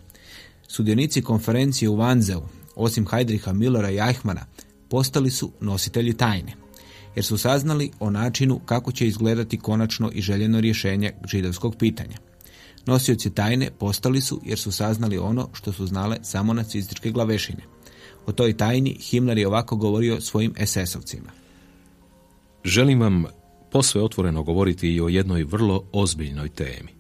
Speaker 1: Sudionici konferencije u Vanzeu, osim Heidricha Millera i Eichmana, postali su nositelji tajne, jer su saznali o načinu kako će izgledati konačno i željeno rješenje židovskog pitanja. Nosioci tajne postali su jer su saznali ono što su znale samo nacističke glavešine. O toj tajni Himmler je ovako govorio svojim SS-ovcima.
Speaker 3: Želim vam posve otvoreno govoriti i o jednoj vrlo ozbiljnoj temi.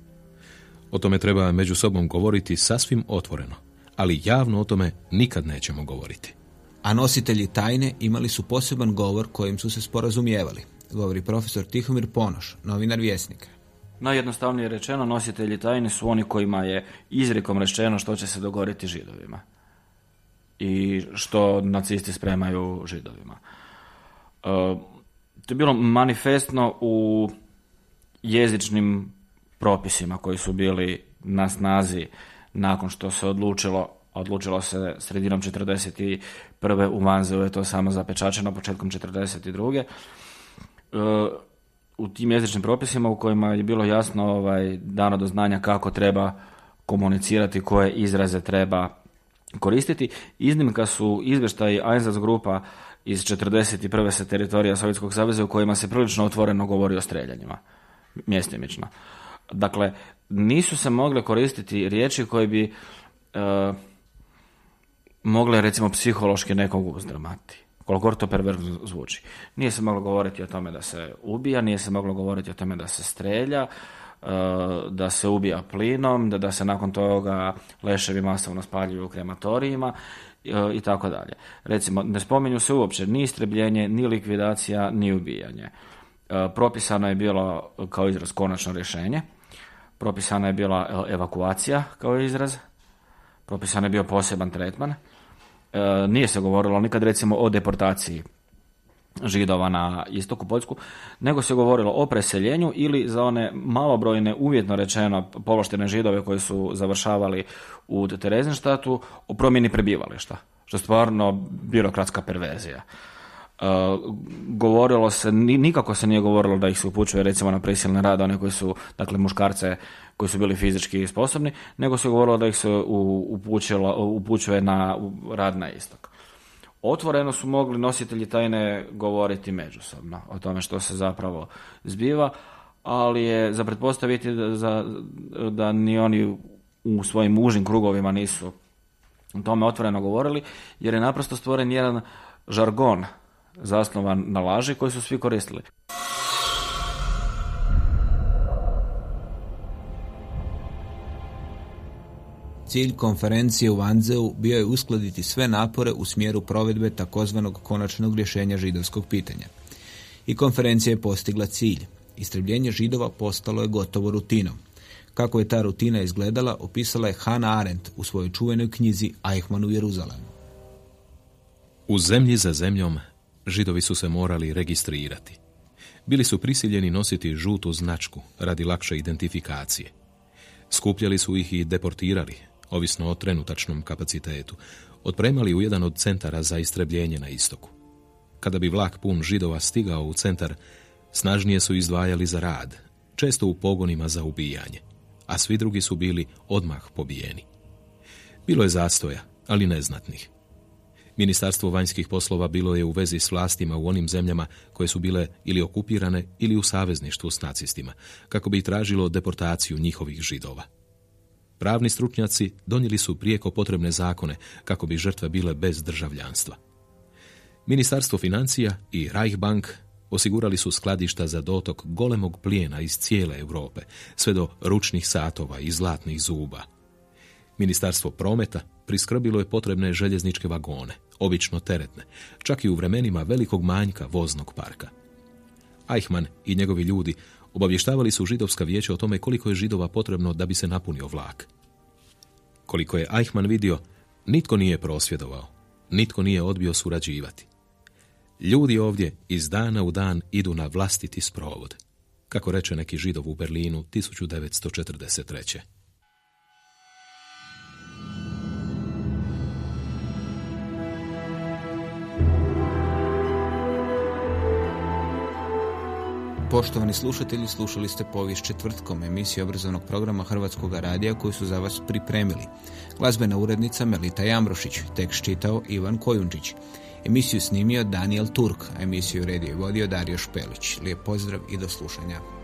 Speaker 3: O tome treba među sobom govoriti sasvim otvoreno, ali javno o tome nikad nećemo govoriti.
Speaker 1: A nositelji tajne imali su poseban govor kojim su se sporazumijevali, govori profesor Tihomir Ponoš, novinar Vjesnika.
Speaker 2: Najjednostavnije rečeno, nositelji tajne su oni kojima je izrikom rečeno što će se dogoditi židovima i što nacisti spremaju židovima. E, to je bilo manifestno u jezičnim propisima koji su bili na snazi nakon što se odlučilo odlučilo se sredinom 41. u Vanzeu je to samo zapečačeno početkom 42. E, u tim jezičnim propisima u kojima je bilo jasno ovaj, dano do znanja kako treba komunicirati, koje izraze treba koristiti. Iznimka su izvještaji grupa iz 41. sa teritorija Sovjetskog saveza u kojima se prilično otvoreno govori o streljanjima, mjestimično. Dakle, nisu se mogle koristiti riječi koje bi e, mogle recimo psihološki nekog uzdramati. Koliko to perverzno zvuči. Nije se moglo govoriti o tome da se ubija, nije se moglo govoriti o tome da se strelja, e, da se ubija plinom, da, da se nakon toga leševi masovno spaljuju u krematorijima i tako dalje. Recimo, ne spominju se uopće ni istrebljenje, ni likvidacija, ni ubijanje. E, propisano je bilo kao izraz konačno rješenje, propisana je bila evakuacija kao izraz, propisan je bio poseban tretman, e, nije se govorilo nikad recimo o deportaciji židova na istoku Poljsku, nego se govorilo o preseljenju ili za one malobrojne, uvjetno rečeno, pološtene židove koji su završavali u Terezinštatu, o promjeni prebivališta, što je stvarno birokratska perverzija. Uh, govorilo se, nikako se nije govorilo da ih se upućuje recimo na prisilne rad, one koji su, dakle muškarce koji su bili fizički sposobni, nego se govorilo da ih se upućuje na rad na istok. Otvoreno su mogli nositelji tajne govoriti međusobno o tome što se zapravo zbiva, ali je za pretpostaviti da, za, da ni oni u svojim užim krugovima nisu o tome otvoreno govorili, jer je naprosto stvoren jedan žargon zasnovan na laži koji su svi koristili.
Speaker 1: Cilj konferencije u Vanzeu bio je uskladiti sve napore u smjeru provedbe takozvanog konačnog rješenja židovskog pitanja. I konferencija je postigla cilj. Istrebljenje židova postalo je gotovo rutinom. Kako je ta rutina izgledala, opisala je Hannah Arendt u svojoj čuvenoj knjizi Eichmann u Jeruzalemu.
Speaker 3: U zemlji za zemljom židovi su se morali registrirati. Bili su prisiljeni nositi žutu značku radi lakše identifikacije. Skupljali su ih i deportirali, ovisno o trenutačnom kapacitetu, otpremali u jedan od centara za istrebljenje na istoku. Kada bi vlak pun židova stigao u centar, snažnije su izdvajali za rad, često u pogonima za ubijanje, a svi drugi su bili odmah pobijeni. Bilo je zastoja, ali neznatnih. Ministarstvo vanjskih poslova bilo je u vezi s vlastima u onim zemljama koje su bile ili okupirane ili u savezništvu s nacistima, kako bi tražilo deportaciju njihovih židova. Pravni stručnjaci donijeli su prijeko potrebne zakone kako bi žrtve bile bez državljanstva. Ministarstvo financija i Reichbank osigurali su skladišta za dotok golemog plijena iz cijele Europe, sve do ručnih satova i zlatnih zuba. Ministarstvo prometa priskrbilo je potrebne željezničke vagone, obično teretne, čak i u vremenima velikog manjka voznog parka. Eichmann i njegovi ljudi obavještavali su židovska vijeća o tome koliko je židova potrebno da bi se napunio vlak. Koliko je Eichmann vidio, nitko nije prosvjedovao, nitko nije odbio surađivati. Ljudi ovdje iz dana u dan idu na vlastiti sprovod, kako reče neki židov u Berlinu 1943.
Speaker 1: Poštovani slušatelji, slušali ste povijest četvrtkom emisije obrazovnog programa Hrvatskog radija koju su za vas pripremili. Glazbena urednica Melita Jambrošić, tekst čitao Ivan Kojundžić. Emisiju snimio Daniel Turk, a emisiju redio i vodio Dario Špelić. Lijep pozdrav i do slušanja.